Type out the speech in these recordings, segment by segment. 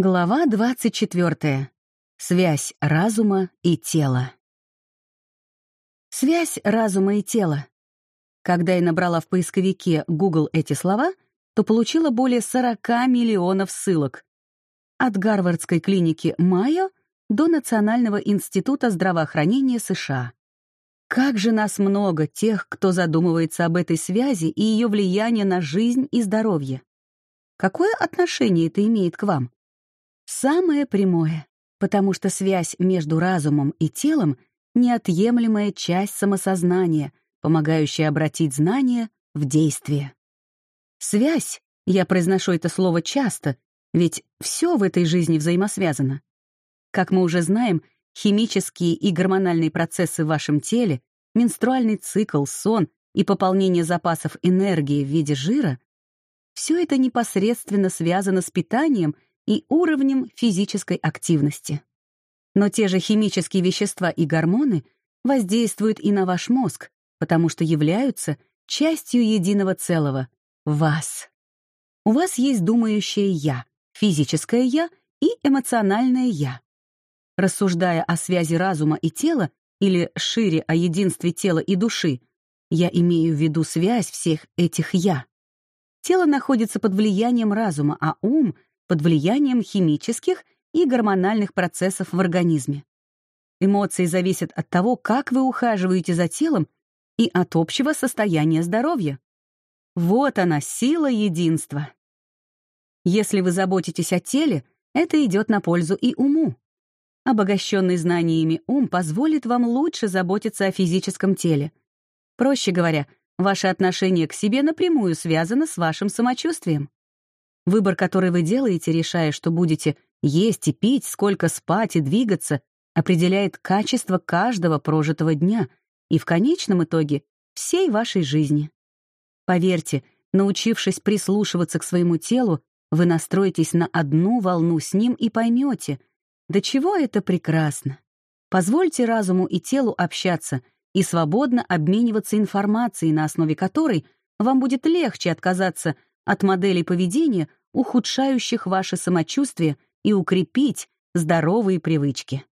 Глава 24. Связь разума и тела. Связь разума и тела. Когда я набрала в поисковике Google эти слова, то получила более 40 миллионов ссылок. От Гарвардской клиники Майо до Национального института здравоохранения США. Как же нас много тех, кто задумывается об этой связи и ее влиянии на жизнь и здоровье. Какое отношение это имеет к вам? Самое прямое, потому что связь между разумом и телом — неотъемлемая часть самосознания, помогающая обратить знания в действие. Связь, я произношу это слово часто, ведь все в этой жизни взаимосвязано. Как мы уже знаем, химические и гормональные процессы в вашем теле, менструальный цикл, сон и пополнение запасов энергии в виде жира — все это непосредственно связано с питанием — и уровнем физической активности. Но те же химические вещества и гормоны воздействуют и на ваш мозг, потому что являются частью единого целого — вас. У вас есть думающее «я», физическое «я» и эмоциональное «я». Рассуждая о связи разума и тела, или шире о единстве тела и души, я имею в виду связь всех этих «я». Тело находится под влиянием разума, а ум — под влиянием химических и гормональных процессов в организме. Эмоции зависят от того, как вы ухаживаете за телом и от общего состояния здоровья. Вот она, сила единства. Если вы заботитесь о теле, это идет на пользу и уму. Обогащенный знаниями ум позволит вам лучше заботиться о физическом теле. Проще говоря, ваше отношение к себе напрямую связано с вашим самочувствием. Выбор, который вы делаете, решая, что будете есть и пить, сколько спать и двигаться, определяет качество каждого прожитого дня и в конечном итоге всей вашей жизни. Поверьте, научившись прислушиваться к своему телу, вы настроитесь на одну волну с ним и поймете, до чего это прекрасно. Позвольте разуму и телу общаться и свободно обмениваться информацией, на основе которой вам будет легче отказаться от моделей поведения, ухудшающих ваше самочувствие и укрепить здоровые привычки.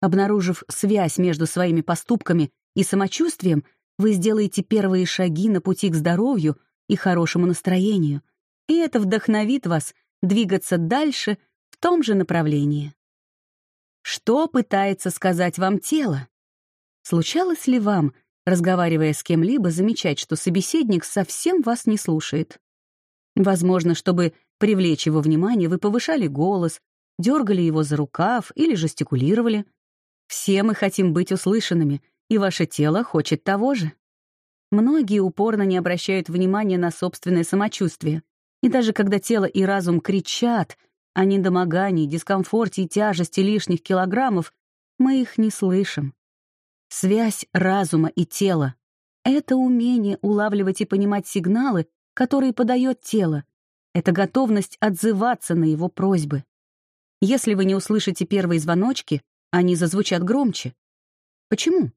Обнаружив связь между своими поступками и самочувствием, вы сделаете первые шаги на пути к здоровью и хорошему настроению, и это вдохновит вас двигаться дальше в том же направлении. Что пытается сказать вам тело? Случалось ли вам, разговаривая с кем-либо, замечать, что собеседник совсем вас не слушает? Возможно, чтобы привлечь его внимание, вы повышали голос, дергали его за рукав или жестикулировали. Все мы хотим быть услышанными, и ваше тело хочет того же. Многие упорно не обращают внимания на собственное самочувствие. И даже когда тело и разум кричат о недомогании, дискомфорте и тяжести лишних килограммов, мы их не слышим. Связь разума и тела — это умение улавливать и понимать сигналы, который подает тело. Это готовность отзываться на его просьбы. Если вы не услышите первые звоночки, они зазвучат громче. Почему?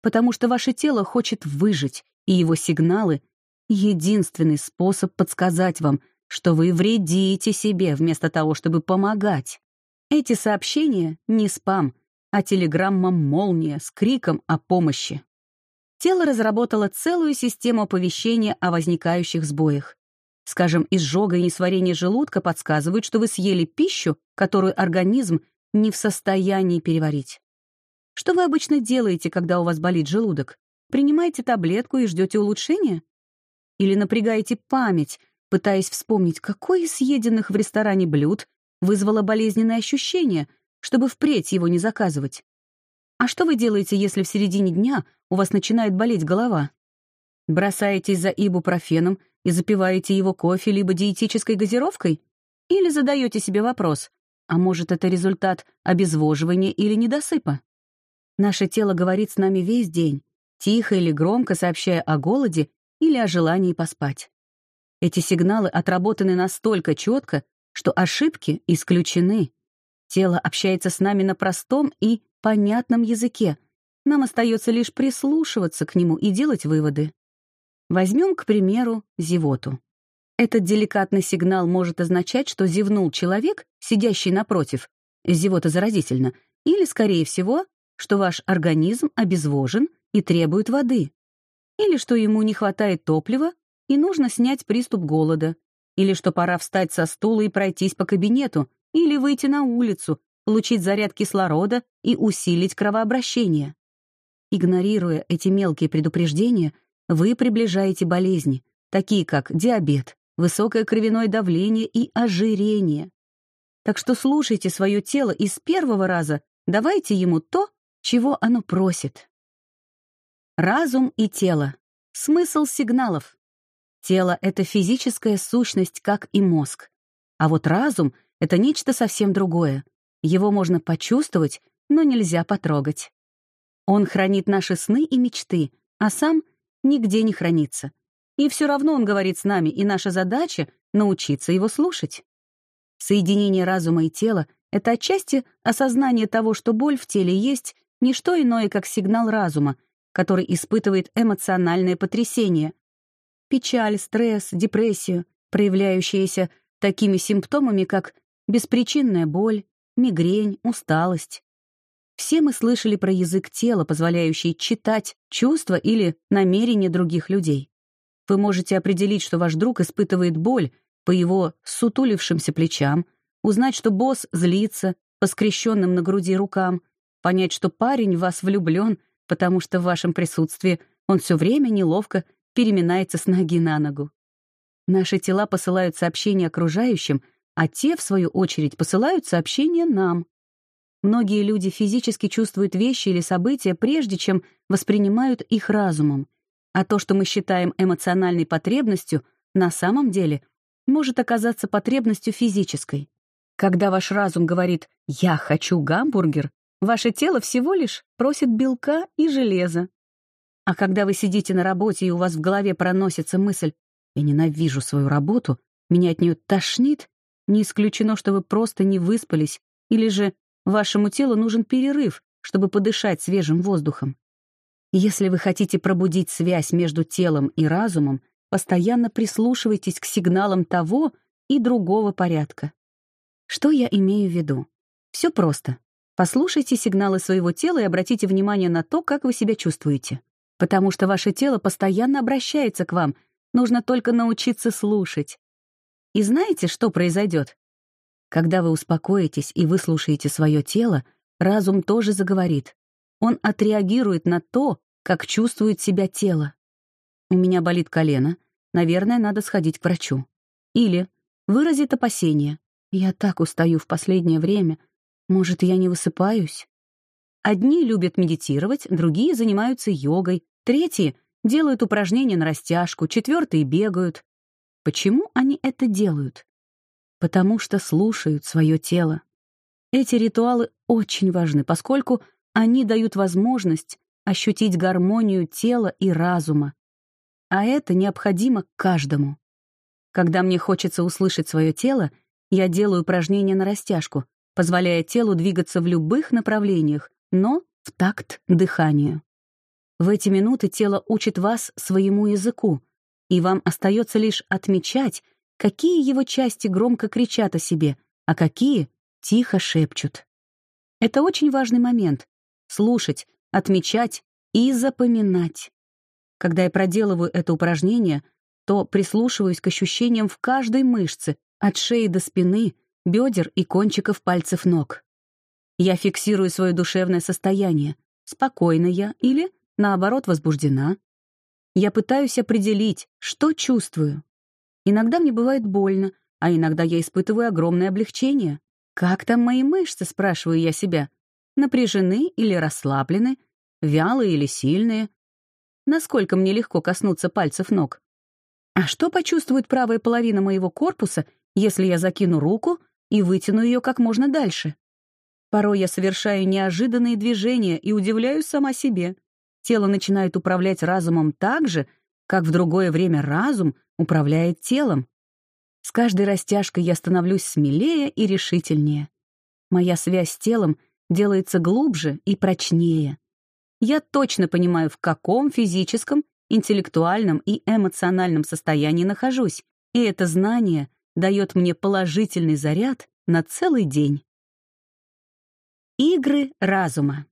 Потому что ваше тело хочет выжить, и его сигналы — единственный способ подсказать вам, что вы вредите себе вместо того, чтобы помогать. Эти сообщения — не спам, а телеграмма-молния с криком о помощи тело разработало целую систему оповещения о возникающих сбоях. Скажем, изжога и несварение желудка подсказывают, что вы съели пищу, которую организм не в состоянии переварить. Что вы обычно делаете, когда у вас болит желудок? Принимаете таблетку и ждете улучшения? Или напрягаете память, пытаясь вспомнить, какое из съеденных в ресторане блюд вызвало болезненное ощущение, чтобы впредь его не заказывать? А что вы делаете, если в середине дня у вас начинает болеть голова? Бросаетесь за ибупрофеном и запиваете его кофе либо диетической газировкой? Или задаете себе вопрос, а может, это результат обезвоживания или недосыпа? Наше тело говорит с нами весь день, тихо или громко сообщая о голоде или о желании поспать. Эти сигналы отработаны настолько четко, что ошибки исключены. Тело общается с нами на простом и понятном языке. Нам остается лишь прислушиваться к нему и делать выводы. Возьмем, к примеру, зевоту. Этот деликатный сигнал может означать, что зевнул человек, сидящий напротив, зевота заразительно, или, скорее всего, что ваш организм обезвожен и требует воды, или что ему не хватает топлива и нужно снять приступ голода, или что пора встать со стула и пройтись по кабинету, или выйти на улицу, получить заряд кислорода и усилить кровообращение. Игнорируя эти мелкие предупреждения, вы приближаете болезни, такие как диабет, высокое кровяное давление и ожирение. Так что слушайте свое тело и с первого раза давайте ему то, чего оно просит. Разум и тело. Смысл сигналов. Тело — это физическая сущность, как и мозг. А вот разум — это нечто совсем другое. Его можно почувствовать, но нельзя потрогать. Он хранит наши сны и мечты, а сам нигде не хранится. И все равно он говорит с нами, и наша задача — научиться его слушать. Соединение разума и тела — это отчасти осознание того, что боль в теле есть не что иное, как сигнал разума, который испытывает эмоциональное потрясение. Печаль, стресс, депрессию, проявляющиеся такими симптомами, как беспричинная боль, мигрень, усталость. Все мы слышали про язык тела, позволяющий читать чувства или намерения других людей. Вы можете определить, что ваш друг испытывает боль по его сутулившимся плечам, узнать, что босс злится по скрещенным на груди рукам, понять, что парень в вас влюблен, потому что в вашем присутствии он все время неловко переминается с ноги на ногу. Наши тела посылают сообщения окружающим, а те, в свою очередь, посылают сообщения нам. Многие люди физически чувствуют вещи или события, прежде чем воспринимают их разумом. А то, что мы считаем эмоциональной потребностью, на самом деле может оказаться потребностью физической. Когда ваш разум говорит «я хочу гамбургер», ваше тело всего лишь просит белка и железа. А когда вы сидите на работе и у вас в голове проносится мысль «я ненавижу свою работу», меня от нее тошнит, не исключено, что вы просто не выспались, или же вашему телу нужен перерыв, чтобы подышать свежим воздухом. Если вы хотите пробудить связь между телом и разумом, постоянно прислушивайтесь к сигналам того и другого порядка. Что я имею в виду? Все просто. Послушайте сигналы своего тела и обратите внимание на то, как вы себя чувствуете. Потому что ваше тело постоянно обращается к вам, нужно только научиться слушать. И знаете, что произойдет? Когда вы успокоитесь и выслушаете свое тело, разум тоже заговорит. Он отреагирует на то, как чувствует себя тело. У меня болит колено, наверное, надо сходить к врачу. Или выразит опасение. Я так устаю в последнее время. Может, я не высыпаюсь? Одни любят медитировать, другие занимаются йогой, третьи делают упражнения на растяжку, четвертые бегают. Почему они это делают? Потому что слушают свое тело. Эти ритуалы очень важны, поскольку они дают возможность ощутить гармонию тела и разума. А это необходимо каждому. Когда мне хочется услышать свое тело, я делаю упражнения на растяжку, позволяя телу двигаться в любых направлениях, но в такт дыханию. В эти минуты тело учит вас своему языку, и вам остается лишь отмечать, какие его части громко кричат о себе, а какие тихо шепчут. Это очень важный момент — слушать, отмечать и запоминать. Когда я проделываю это упражнение, то прислушиваюсь к ощущениям в каждой мышце, от шеи до спины, бедер и кончиков пальцев ног. Я фиксирую свое душевное состояние, спокойна я или, наоборот, возбуждена, я пытаюсь определить, что чувствую. Иногда мне бывает больно, а иногда я испытываю огромное облегчение. Как там мои мышцы, спрашиваю я себя? Напряжены или расслаблены? Вялые или сильные? Насколько мне легко коснуться пальцев ног? А что почувствует правая половина моего корпуса, если я закину руку и вытяну ее как можно дальше? Порой я совершаю неожиданные движения и удивляюсь сама себе. Тело начинает управлять разумом так же, как в другое время разум управляет телом. С каждой растяжкой я становлюсь смелее и решительнее. Моя связь с телом делается глубже и прочнее. Я точно понимаю, в каком физическом, интеллектуальном и эмоциональном состоянии нахожусь, и это знание дает мне положительный заряд на целый день. Игры разума.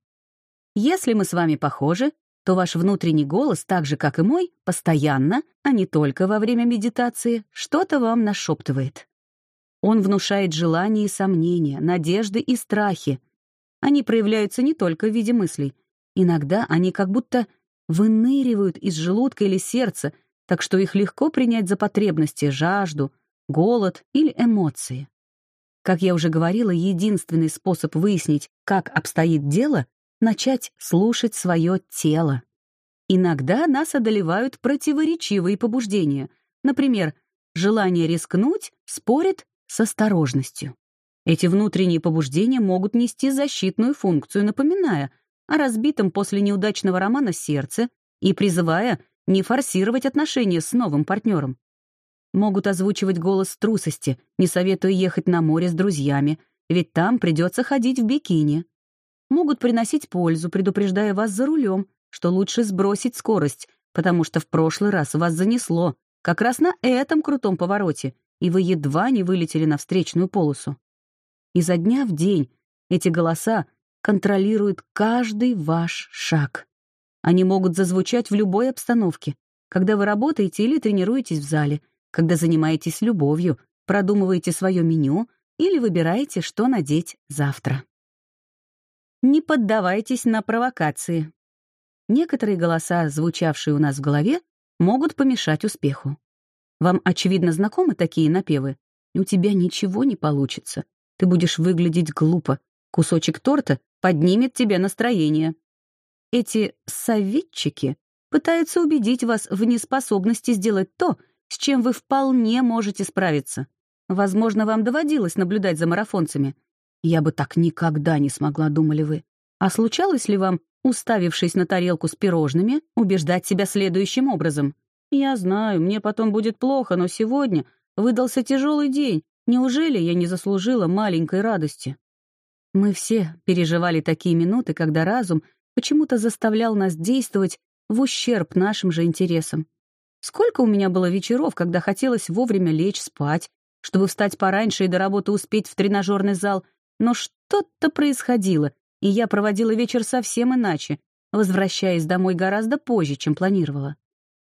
Если мы с вами похожи, то ваш внутренний голос, так же, как и мой, постоянно, а не только во время медитации, что-то вам нашептывает. Он внушает желания и сомнения, надежды и страхи. Они проявляются не только в виде мыслей. Иногда они как будто выныривают из желудка или сердца, так что их легко принять за потребности, жажду, голод или эмоции. Как я уже говорила, единственный способ выяснить, как обстоит дело, начать слушать свое тело. Иногда нас одолевают противоречивые побуждения. Например, желание рискнуть спорит с осторожностью. Эти внутренние побуждения могут нести защитную функцию, напоминая о разбитом после неудачного романа сердце и призывая не форсировать отношения с новым партнером. Могут озвучивать голос трусости, не советуя ехать на море с друзьями, ведь там придется ходить в бикини могут приносить пользу, предупреждая вас за рулем, что лучше сбросить скорость, потому что в прошлый раз вас занесло, как раз на этом крутом повороте, и вы едва не вылетели на встречную полосу. Изо дня в день эти голоса контролируют каждый ваш шаг. Они могут зазвучать в любой обстановке, когда вы работаете или тренируетесь в зале, когда занимаетесь любовью, продумываете свое меню или выбираете, что надеть завтра. Не поддавайтесь на провокации. Некоторые голоса, звучавшие у нас в голове, могут помешать успеху. Вам, очевидно, знакомы такие напевы? У тебя ничего не получится. Ты будешь выглядеть глупо. Кусочек торта поднимет тебе настроение. Эти советчики пытаются убедить вас в неспособности сделать то, с чем вы вполне можете справиться. Возможно, вам доводилось наблюдать за марафонцами — я бы так никогда не смогла, думали вы. А случалось ли вам, уставившись на тарелку с пирожными, убеждать себя следующим образом? Я знаю, мне потом будет плохо, но сегодня выдался тяжелый день. Неужели я не заслужила маленькой радости? Мы все переживали такие минуты, когда разум почему-то заставлял нас действовать в ущерб нашим же интересам. Сколько у меня было вечеров, когда хотелось вовремя лечь спать, чтобы встать пораньше и до работы успеть в тренажерный зал, но что-то происходило, и я проводила вечер совсем иначе, возвращаясь домой гораздо позже, чем планировала.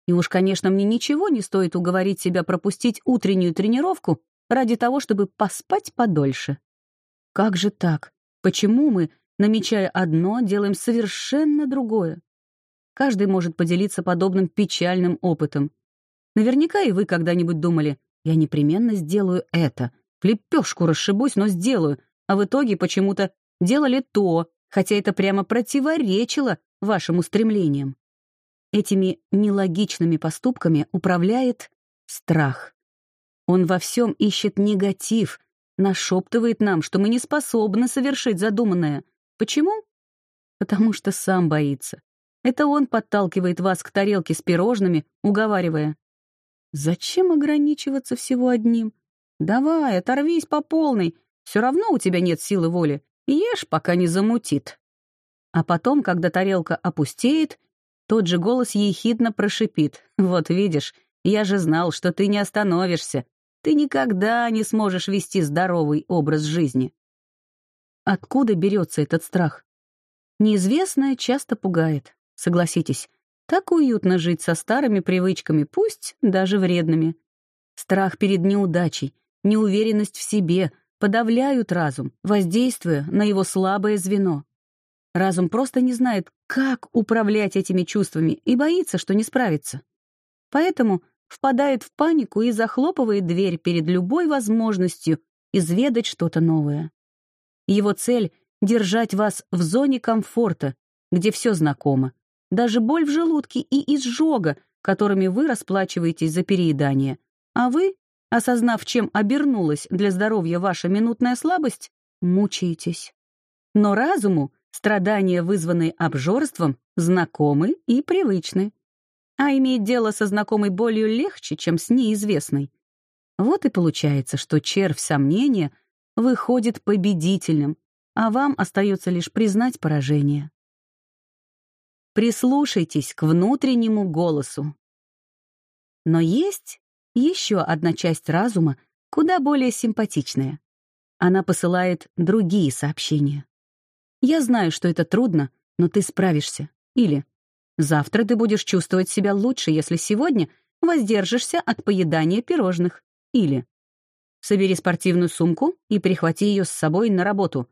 И уж, конечно, мне ничего не стоит уговорить себя пропустить утреннюю тренировку ради того, чтобы поспать подольше. Как же так? Почему мы, намечая одно, делаем совершенно другое? Каждый может поделиться подобным печальным опытом. Наверняка и вы когда-нибудь думали, я непременно сделаю это, в лепешку расшибусь, но сделаю, а в итоге почему-то делали то, хотя это прямо противоречило вашим устремлениям. Этими нелогичными поступками управляет страх. Он во всем ищет негатив, нашептывает нам, что мы не способны совершить задуманное. Почему? Потому что сам боится. Это он подталкивает вас к тарелке с пирожными, уговаривая. Зачем ограничиваться всего одним? Давай, оторвись по полной, все равно у тебя нет силы воли. Ешь, пока не замутит». А потом, когда тарелка опустеет, тот же голос ехидно прошипит. «Вот видишь, я же знал, что ты не остановишься. Ты никогда не сможешь вести здоровый образ жизни». Откуда берется этот страх? Неизвестное часто пугает, согласитесь. Так уютно жить со старыми привычками, пусть даже вредными. Страх перед неудачей, неуверенность в себе, подавляют разум, воздействуя на его слабое звено. Разум просто не знает, как управлять этими чувствами и боится, что не справится. Поэтому впадает в панику и захлопывает дверь перед любой возможностью изведать что-то новое. Его цель — держать вас в зоне комфорта, где все знакомо. Даже боль в желудке и изжога, которыми вы расплачиваетесь за переедание. А вы осознав, чем обернулась для здоровья ваша минутная слабость, мучаетесь. Но разуму страдания, вызванные обжорством, знакомы и привычны. А иметь дело со знакомой болью легче, чем с неизвестной. Вот и получается, что червь сомнения выходит победительным, а вам остается лишь признать поражение. Прислушайтесь к внутреннему голосу. Но есть еще одна часть разума, куда более симпатичная. Она посылает другие сообщения. «Я знаю, что это трудно, но ты справишься». Или «Завтра ты будешь чувствовать себя лучше, если сегодня воздержишься от поедания пирожных». Или «Собери спортивную сумку и прихвати ее с собой на работу.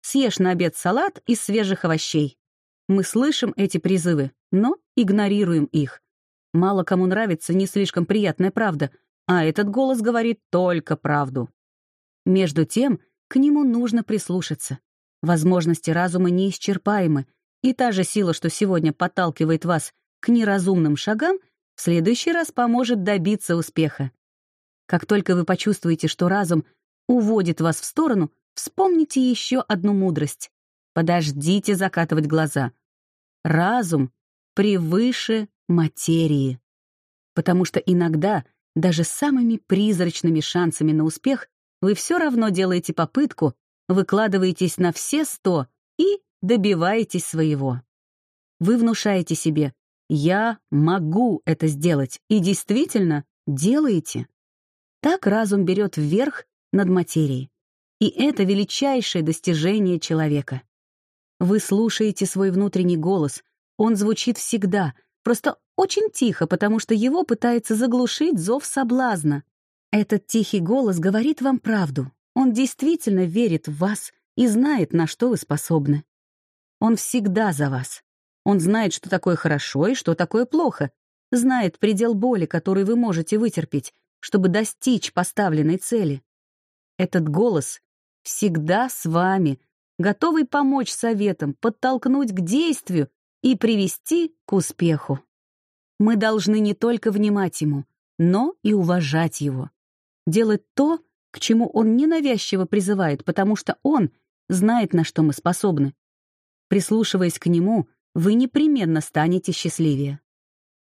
Съешь на обед салат из свежих овощей». Мы слышим эти призывы, но игнорируем их. Мало кому нравится не слишком приятная правда, а этот голос говорит только правду. Между тем, к нему нужно прислушаться. Возможности разума неисчерпаемы, и та же сила, что сегодня подталкивает вас к неразумным шагам, в следующий раз поможет добиться успеха. Как только вы почувствуете, что разум уводит вас в сторону, вспомните еще одну мудрость. Подождите закатывать глаза. Разум превыше материи. Потому что иногда даже самыми призрачными шансами на успех вы все равно делаете попытку, выкладываетесь на все сто и добиваетесь своего. Вы внушаете себе «я могу это сделать» и действительно делаете. Так разум берет вверх над материей. И это величайшее достижение человека. Вы слушаете свой внутренний голос. Он звучит всегда, просто очень тихо, потому что его пытается заглушить зов соблазна. Этот тихий голос говорит вам правду. Он действительно верит в вас и знает, на что вы способны. Он всегда за вас. Он знает, что такое хорошо и что такое плохо. Знает предел боли, который вы можете вытерпеть, чтобы достичь поставленной цели. Этот голос всегда с вами, готовый помочь советам, подтолкнуть к действию и привести к успеху. Мы должны не только внимать ему, но и уважать его делать то, к чему он ненавязчиво призывает, потому что он знает, на что мы способны. Прислушиваясь к нему, вы непременно станете счастливее.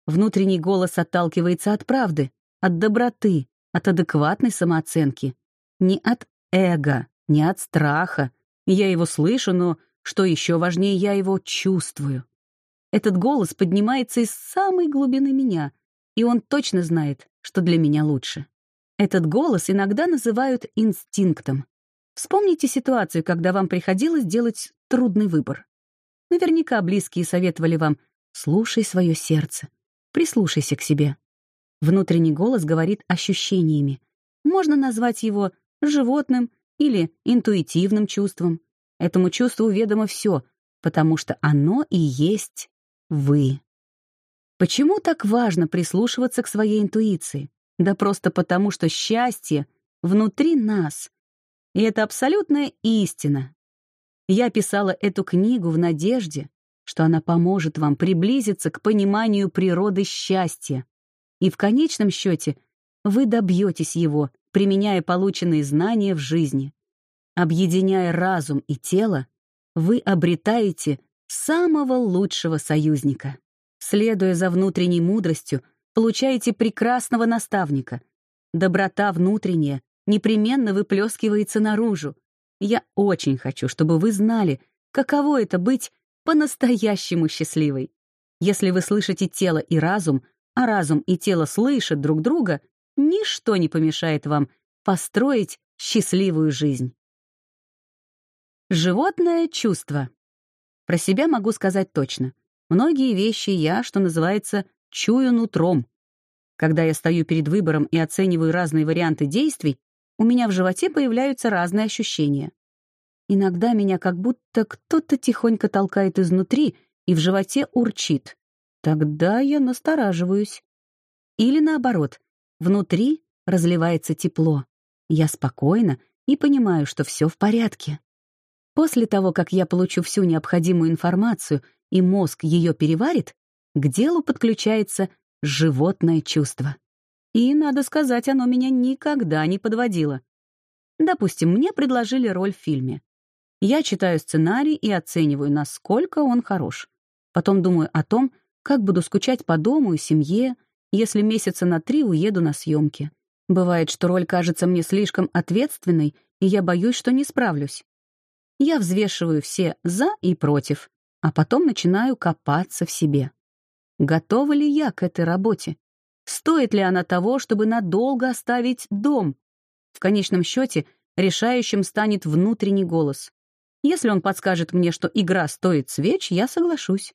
Внутренний голос отталкивается от правды, от доброты, от адекватной самооценки. Не от эго, не от страха. Я его слышу, но, что еще важнее, я его чувствую. Этот голос поднимается из самой глубины меня, и он точно знает, что для меня лучше. Этот голос иногда называют инстинктом. Вспомните ситуацию, когда вам приходилось делать трудный выбор. Наверняка близкие советовали вам «слушай свое сердце, прислушайся к себе». Внутренний голос говорит ощущениями. Можно назвать его животным или интуитивным чувством. Этому чувству ведомо все, потому что оно и есть вы. Почему так важно прислушиваться к своей интуиции? Да просто потому, что счастье внутри нас. И это абсолютная истина. Я писала эту книгу в надежде, что она поможет вам приблизиться к пониманию природы счастья. И в конечном счете вы добьетесь его, применяя полученные знания в жизни. Объединяя разум и тело, вы обретаете самого лучшего союзника. Следуя за внутренней мудростью, получаете прекрасного наставника. Доброта внутренняя непременно выплескивается наружу. Я очень хочу, чтобы вы знали, каково это быть по-настоящему счастливой. Если вы слышите тело и разум, а разум и тело слышат друг друга, ничто не помешает вам построить счастливую жизнь. Животное чувство. Про себя могу сказать точно. Многие вещи я, что называется, чую нутром. Когда я стою перед выбором и оцениваю разные варианты действий, у меня в животе появляются разные ощущения. Иногда меня как будто кто-то тихонько толкает изнутри и в животе урчит. Тогда я настораживаюсь. Или наоборот, внутри разливается тепло. Я спокойна и понимаю, что все в порядке. После того, как я получу всю необходимую информацию и мозг ее переварит, к делу подключается животное чувство. И, надо сказать, оно меня никогда не подводило. Допустим, мне предложили роль в фильме. Я читаю сценарий и оцениваю, насколько он хорош. Потом думаю о том, как буду скучать по дому и семье, если месяца на три уеду на съемки. Бывает, что роль кажется мне слишком ответственной, и я боюсь, что не справлюсь. Я взвешиваю все «за» и «против», а потом начинаю копаться в себе. Готова ли я к этой работе? Стоит ли она того, чтобы надолго оставить дом? В конечном счете, решающим станет внутренний голос. Если он подскажет мне, что игра стоит свеч, я соглашусь.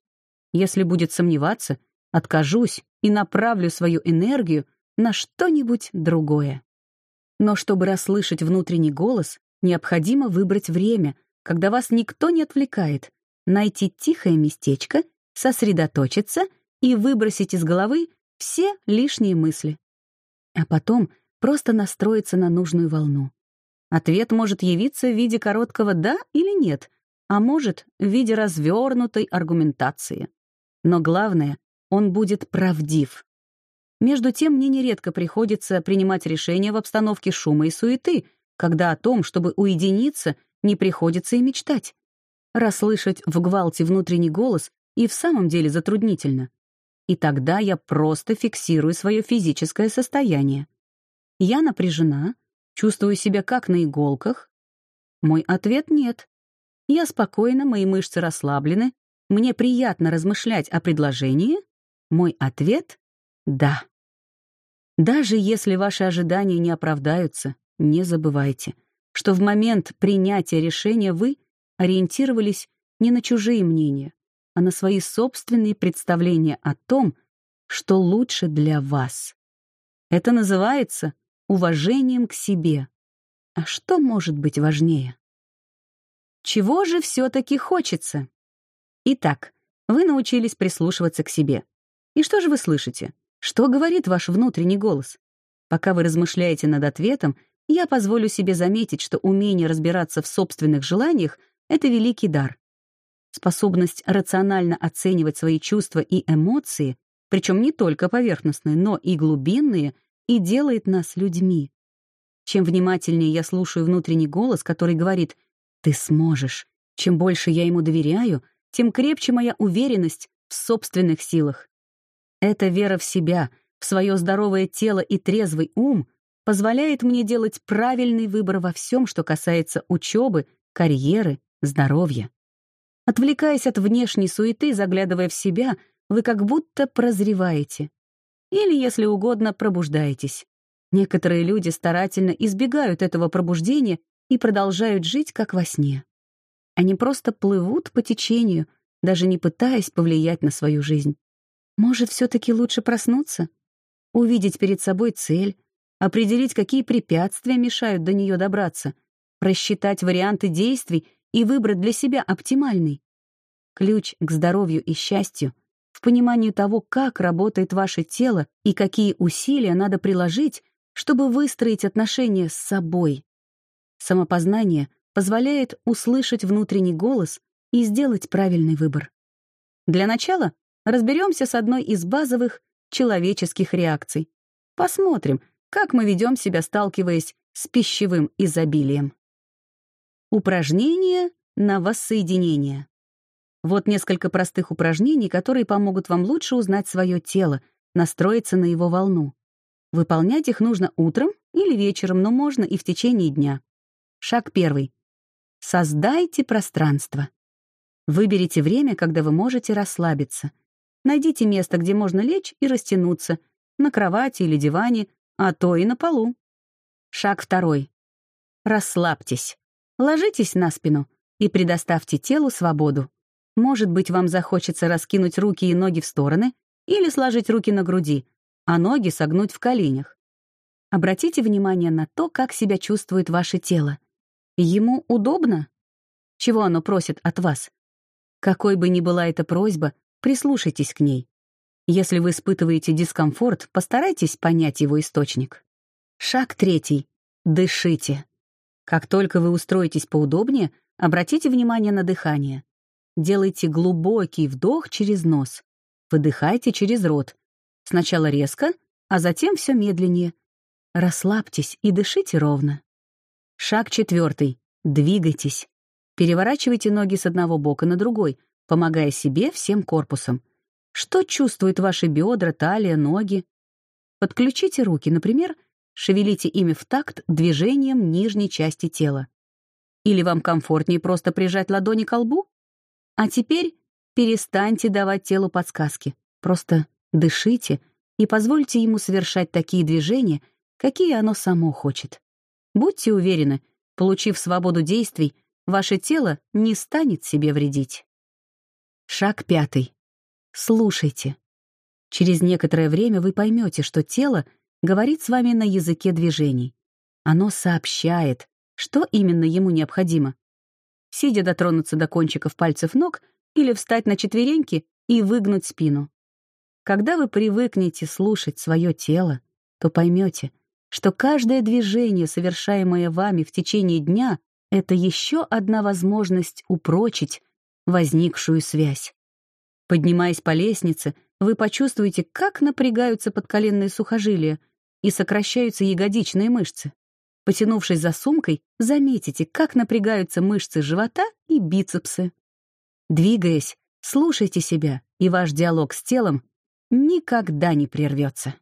Если будет сомневаться, откажусь и направлю свою энергию на что-нибудь другое. Но чтобы расслышать внутренний голос, необходимо выбрать время, когда вас никто не отвлекает, найти тихое местечко, сосредоточиться и выбросить из головы все лишние мысли. А потом просто настроиться на нужную волну. Ответ может явиться в виде короткого «да» или «нет», а может — в виде развернутой аргументации. Но главное, он будет правдив. Между тем, мне нередко приходится принимать решения в обстановке шума и суеты, когда о том, чтобы уединиться, не приходится и мечтать. Расслышать в гвалте внутренний голос и в самом деле затруднительно. И тогда я просто фиксирую свое физическое состояние. Я напряжена, чувствую себя как на иголках. Мой ответ — нет. Я спокойна, мои мышцы расслаблены, мне приятно размышлять о предложении. Мой ответ — да. Даже если ваши ожидания не оправдаются, не забывайте, что в момент принятия решения вы ориентировались не на чужие мнения, а на свои собственные представления о том, что лучше для вас. Это называется уважением к себе. А что может быть важнее? Чего же все-таки хочется? Итак, вы научились прислушиваться к себе. И что же вы слышите? Что говорит ваш внутренний голос? Пока вы размышляете над ответом, я позволю себе заметить, что умение разбираться в собственных желаниях — это великий дар. Способность рационально оценивать свои чувства и эмоции, причем не только поверхностные, но и глубинные, и делает нас людьми. Чем внимательнее я слушаю внутренний голос, который говорит «ты сможешь», чем больше я ему доверяю, тем крепче моя уверенность в собственных силах. Эта вера в себя, в свое здоровое тело и трезвый ум позволяет мне делать правильный выбор во всем, что касается учебы, карьеры, здоровья. Отвлекаясь от внешней суеты, заглядывая в себя, вы как будто прозреваете. Или, если угодно, пробуждаетесь. Некоторые люди старательно избегают этого пробуждения и продолжают жить, как во сне. Они просто плывут по течению, даже не пытаясь повлиять на свою жизнь. Может, все-таки лучше проснуться? Увидеть перед собой цель, определить, какие препятствия мешают до нее добраться, просчитать варианты действий и выбрать для себя оптимальный. Ключ к здоровью и счастью в понимании того, как работает ваше тело и какие усилия надо приложить, чтобы выстроить отношения с собой. Самопознание позволяет услышать внутренний голос и сделать правильный выбор. Для начала разберемся с одной из базовых человеческих реакций. Посмотрим, как мы ведем себя, сталкиваясь с пищевым изобилием. Упражнение на воссоединение. Вот несколько простых упражнений, которые помогут вам лучше узнать свое тело, настроиться на его волну. Выполнять их нужно утром или вечером, но можно и в течение дня. Шаг первый. Создайте пространство. Выберите время, когда вы можете расслабиться. Найдите место, где можно лечь и растянуться, на кровати или диване, а то и на полу. Шаг второй. Расслабьтесь. Ложитесь на спину и предоставьте телу свободу. Может быть, вам захочется раскинуть руки и ноги в стороны или сложить руки на груди, а ноги согнуть в коленях. Обратите внимание на то, как себя чувствует ваше тело. Ему удобно? Чего оно просит от вас? Какой бы ни была эта просьба, прислушайтесь к ней. Если вы испытываете дискомфорт, постарайтесь понять его источник. Шаг третий. Дышите. Как только вы устроитесь поудобнее, обратите внимание на дыхание. Делайте глубокий вдох через нос. Выдыхайте через рот. Сначала резко, а затем все медленнее. Расслабьтесь и дышите ровно. Шаг четвертый. Двигайтесь. Переворачивайте ноги с одного бока на другой, помогая себе всем корпусом. Что чувствуют ваши бедра, талия, ноги? Подключите руки, например, Шевелите ими в такт движением нижней части тела. Или вам комфортнее просто прижать ладони к лбу? А теперь перестаньте давать телу подсказки. Просто дышите, и позвольте ему совершать такие движения, какие оно само хочет. Будьте уверены, получив свободу действий, ваше тело не станет себе вредить. Шаг пятый. Слушайте. Через некоторое время вы поймете, что тело говорит с вами на языке движений. Оно сообщает, что именно ему необходимо. Сидя дотронуться до кончиков пальцев ног или встать на четвереньки и выгнуть спину. Когда вы привыкнете слушать свое тело, то поймете, что каждое движение, совершаемое вами в течение дня, это еще одна возможность упрочить возникшую связь. Поднимаясь по лестнице, вы почувствуете, как напрягаются подколенные сухожилия и сокращаются ягодичные мышцы. Потянувшись за сумкой, заметите, как напрягаются мышцы живота и бицепсы. Двигаясь, слушайте себя, и ваш диалог с телом никогда не прервется.